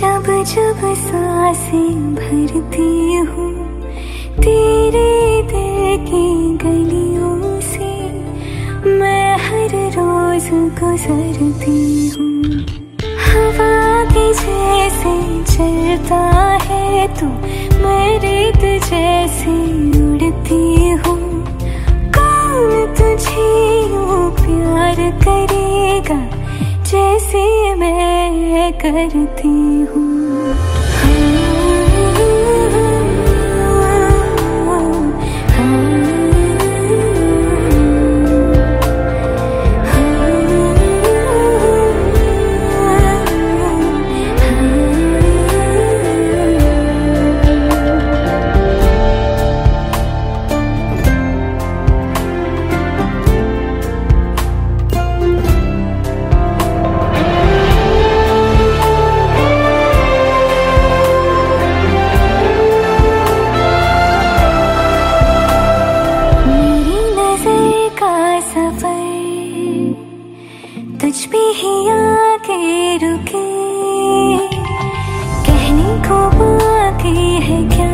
जब जब साँसें भरती हूँ, तेरे दिल गलियों से मैं हर रोज गुजरती हूँ। हवा जैसे चलता है तू मैं रेत जैसे करेगा जैसे मैं करती हूँ। पे ही आके रुके। कहने को बाकी है क्या?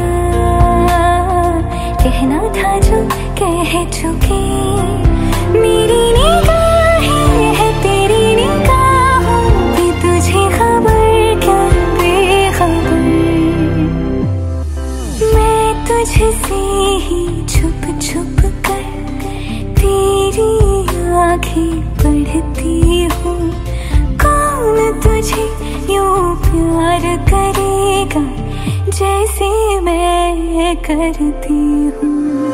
कहना था जो कह चुके। मेरी निगाहें है, तेरी निगाहों की तुझे खबर क्या बेखबर? मैं तुझसे ही छुप छुप कर तेरी आँखें पढ़ती प्यार करेगा जैसे मैं करती हूँ।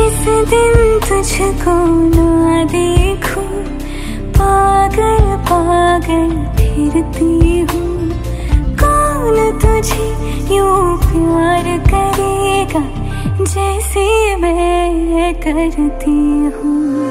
जिस दिन तुझको ना देखूँ, पागल पागल फिरती हूँ। कौन तुझे यूँ प्यार करेगा, जैसे मैं करती हूँ?